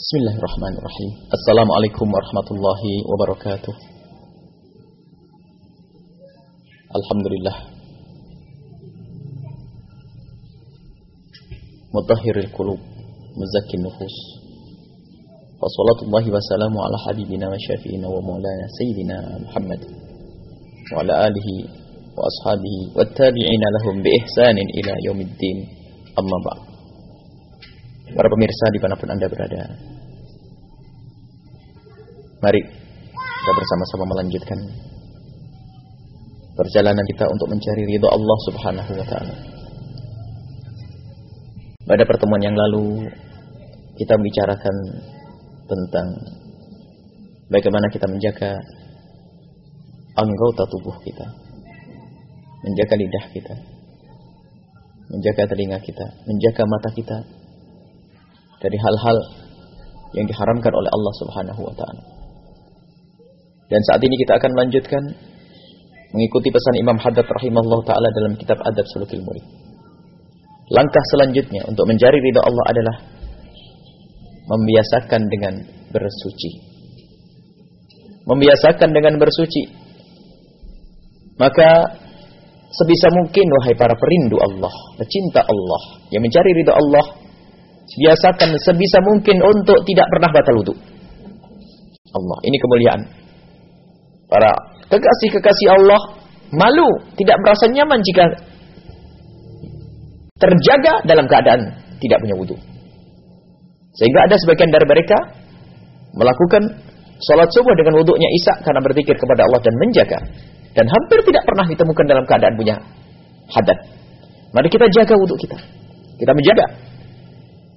بسم الله الرحمن الرحيم السلام عليكم ورحمة الله وبركاته الحمد لله مطهر القلوب مزكي النفوس وصلاة الله وسلامه على حبيبنا وشافينا ومولانا سيدنا محمد وعلى آله وأصحابه والتابعين لهم بإحسان إلى يوم الدين أما بعد Para pemirsa di mana pun anda berada. Mari kita bersama-sama melanjutkan Perjalanan kita untuk mencari ridho Allah subhanahu wa ta'ala. Pada pertemuan yang lalu Kita membicarakan tentang Bagaimana kita menjaga Anggota tubuh kita Menjaga lidah kita Menjaga telinga kita Menjaga mata kita dari hal-hal yang diharamkan oleh Allah Subhanahu wa taala. Dan saat ini kita akan melanjutkan mengikuti pesan Imam Haddad rahimahullah taala dalam kitab Adab Sulukil Murid. Langkah selanjutnya untuk mencari ridha Allah adalah membiasakan dengan bersuci. Membiasakan dengan bersuci. Maka sebisa mungkin wahai para perindu Allah, pecinta Allah, yang mencari ridha Allah, biasakan sebisa mungkin untuk tidak pernah batal wudhu. Allah, ini kemuliaan. Para kekasih-kekasih Allah malu, tidak merasa nyaman jika terjaga dalam keadaan tidak punya wudhu. Sehingga ada sebagian dari mereka melakukan sholat subuh dengan wudhunya Isa karena berpikir kepada Allah dan menjaga. Dan hampir tidak pernah ditemukan dalam keadaan punya hadat. Mari kita jaga wudhu kita. Kita menjaga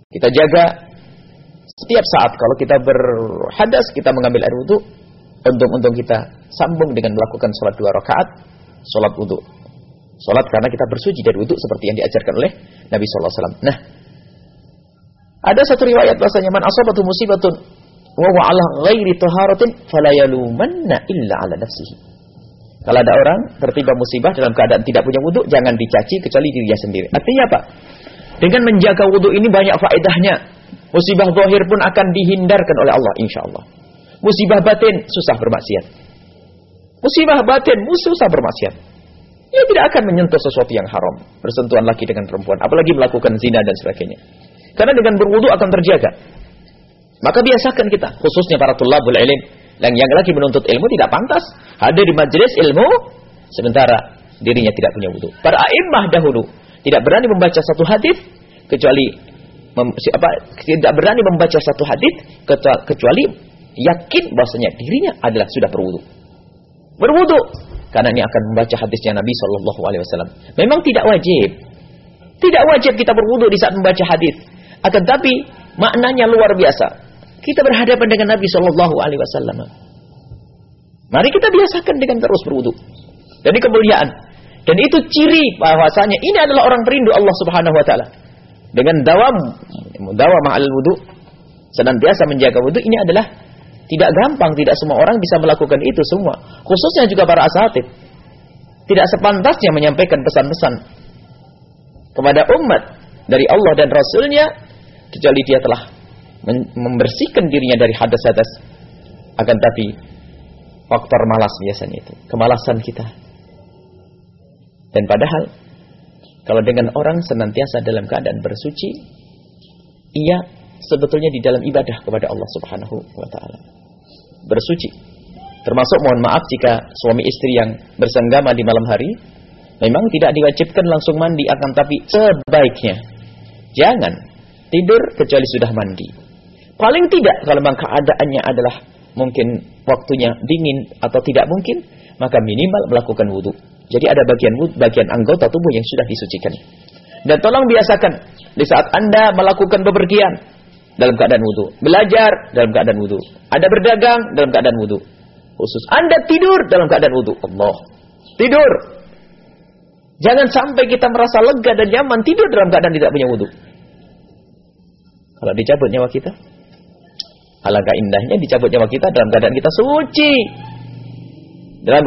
kita jaga. Setiap saat kalau kita berhadas kita mengambil air wudhu untung-untung kita sambung dengan melakukan sholat dua rakaat sholat wudhu. Sholat karena kita bersuci dari wudhu seperti yang diajarkan oleh Nabi SAW nah ada satu riwayat bahasanya man asabatu musibatun wa huwa ala ghairi taharatin fala yalumanna illa ala nafsihi. Kalau ada orang tertimpa musibah dalam keadaan tidak punya wudhu jangan dicaci kecuali dirinya sendiri. Artinya apa dengan menjaga wudhu ini banyak faedahnya. Musibah zahir pun akan dihindarkan oleh Allah insya Allah. Musibah batin susah bermaksiat. Musibah batin susah bermaksiat. Ia tidak akan menyentuh sesuatu yang haram. Bersentuhan lagi dengan perempuan. Apalagi melakukan zina dan sebagainya. Karena dengan berwudhu akan terjaga. Maka biasakan kita. Khususnya para tulabul ilim. Yang, yang lagi menuntut ilmu tidak pantas. Hadir di majelis ilmu. Sementara dirinya tidak punya wudhu. Para a'immah dahulu tidak berani membaca satu hadis kecuali mem, apa tidak berani membaca satu hadis kecuali yakin bahwasanya dirinya adalah sudah berwudu. Berwudu karena ini akan membaca hadisnya Nabi Shallallahu alaihi wasallam. Memang tidak wajib. Tidak wajib kita berwudu di saat membaca hadis. Akan tapi maknanya luar biasa. Kita berhadapan dengan Nabi Shallallahu alaihi wasallam. Mari kita biasakan dengan terus berwudu. Ini kemuliaan. Dan itu ciri bahwasanya ini adalah orang perindu Allah Subhanahu wa taala. Dengan dawam dawam al wudu senantiasa menjaga wudu ini adalah tidak gampang, tidak semua orang bisa melakukan itu semua. Khususnya juga para asatid. Tidak sepantasnya menyampaikan pesan-pesan kepada umat dari Allah dan Rasulnya kecuali dia telah membersihkan dirinya dari hadas-hadas. Akan tapi faktor malas biasanya itu, kemalasan kita dan padahal kalau dengan orang senantiasa dalam keadaan bersuci, ia sebetulnya di dalam ibadah kepada Allah Subhanahu wa taala. Bersuci. Termasuk mohon maaf jika suami istri yang bersenggama di malam hari memang tidak diwajibkan langsung mandi akan tapi sebaiknya jangan tidur kecuali sudah mandi. Paling tidak kalau memang keadaannya adalah mungkin waktunya dingin atau tidak mungkin, maka minimal melakukan wudhu. Jadi ada bagian bagian anggota tubuh yang sudah disucikan. Dan tolong biasakan di saat Anda melakukan bepergian dalam keadaan wudhu, belajar dalam keadaan wudhu, ada berdagang dalam keadaan wudhu, khusus Anda tidur dalam keadaan wudhu. Allah tidur. Jangan sampai kita merasa lega dan nyaman tidur dalam keadaan tidak punya wudhu. Kalau dicabut nyawa kita, alangkah indahnya dicabut nyawa kita dalam keadaan kita suci. Dalam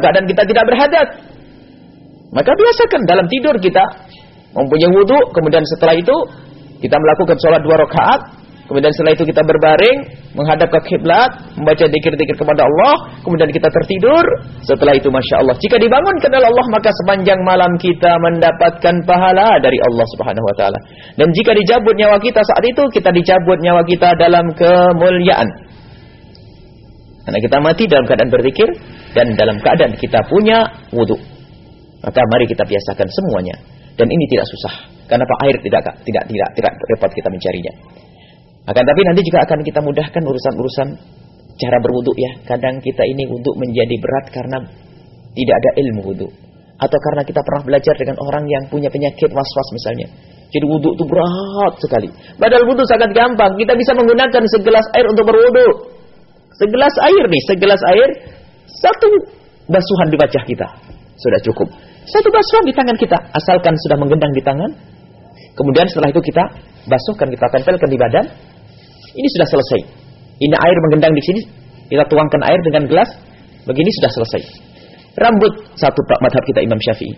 keadaan kita, tidak berhadat. Maka biasakan dalam tidur kita mempunyai wudhu, kemudian setelah itu kita melakukan sholat dua rakaat, kemudian setelah itu kita berbaring, menghadap ke kiblat, membaca dikir-dikir kepada Allah, kemudian kita tertidur. Setelah itu Masya Allah, jika dibangunkan oleh Allah, maka sepanjang malam kita mendapatkan pahala dari Allah Subhanahu Wa Taala. Dan jika dicabut nyawa kita saat itu, kita dicabut nyawa kita dalam kemuliaan. Karena kita mati dalam keadaan berzikir dan dalam keadaan kita punya wudhu. Maka mari kita biasakan semuanya. Dan ini tidak susah. Karena Pak air tidak tidak tidak tidak repot kita mencarinya. Akan tapi nanti juga akan kita mudahkan urusan-urusan cara berwudhu ya. Kadang kita ini wudhu menjadi berat karena tidak ada ilmu wudhu. Atau karena kita pernah belajar dengan orang yang punya penyakit was-was misalnya. Jadi wudhu itu berat sekali. Padahal wudhu sangat gampang. Kita bisa menggunakan segelas air untuk berwudhu. Segelas air nih, segelas air. Satu basuhan di wajah kita. Sudah cukup. Satu basuhan di tangan kita. Asalkan sudah menggendang di tangan. Kemudian setelah itu kita basuhkan, kita tempelkan di badan. Ini sudah selesai. Ini air menggendang di sini. Kita tuangkan air dengan gelas. Begini sudah selesai. Rambut satu madhab kita Imam Syafi'i.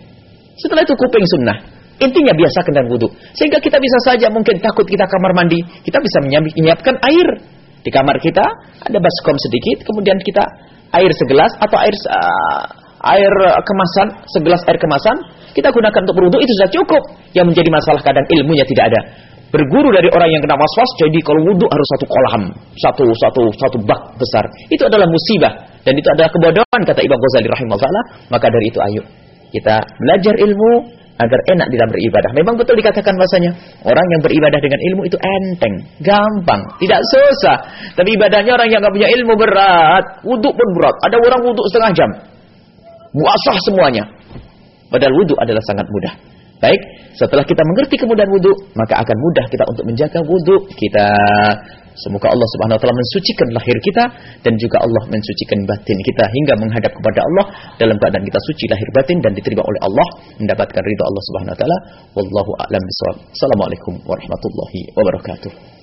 Setelah itu kuping sunnah. Intinya biasakan dan wudhu. Sehingga kita bisa saja mungkin takut kita kamar mandi. Kita bisa menyiapkan air. Di kamar kita ada baskom sedikit. Kemudian kita air segelas atau air uh, air kemasan. Segelas air kemasan. Kita gunakan untuk berwudhu itu sudah cukup. Yang menjadi masalah kadang ilmunya tidak ada berguru dari orang yang kena waswas jadi kalau wudhu harus satu kolam satu satu satu bak besar itu adalah musibah dan itu adalah kebodohan kata Imam Ghazali rahimahullah maka dari itu ayo kita belajar ilmu agar enak dalam beribadah. Memang betul dikatakan bahasanya orang yang beribadah dengan ilmu itu enteng gampang tidak susah. Tapi ibadahnya orang yang nggak punya ilmu berat wudhu pun berat. Ada orang wudhu setengah jam muasah semuanya. Padahal wudhu adalah sangat mudah Baik, setelah kita mengerti kemudahan wudhu, maka akan mudah kita untuk menjaga wudhu kita. Semoga Allah Subhanahu wa taala mensucikan lahir kita dan juga Allah mensucikan batin kita hingga menghadap kepada Allah dalam keadaan kita suci lahir batin dan diterima oleh Allah mendapatkan ridha Allah Subhanahu wa taala. Wallahu a'lam. Assalamualaikum warahmatullahi wabarakatuh.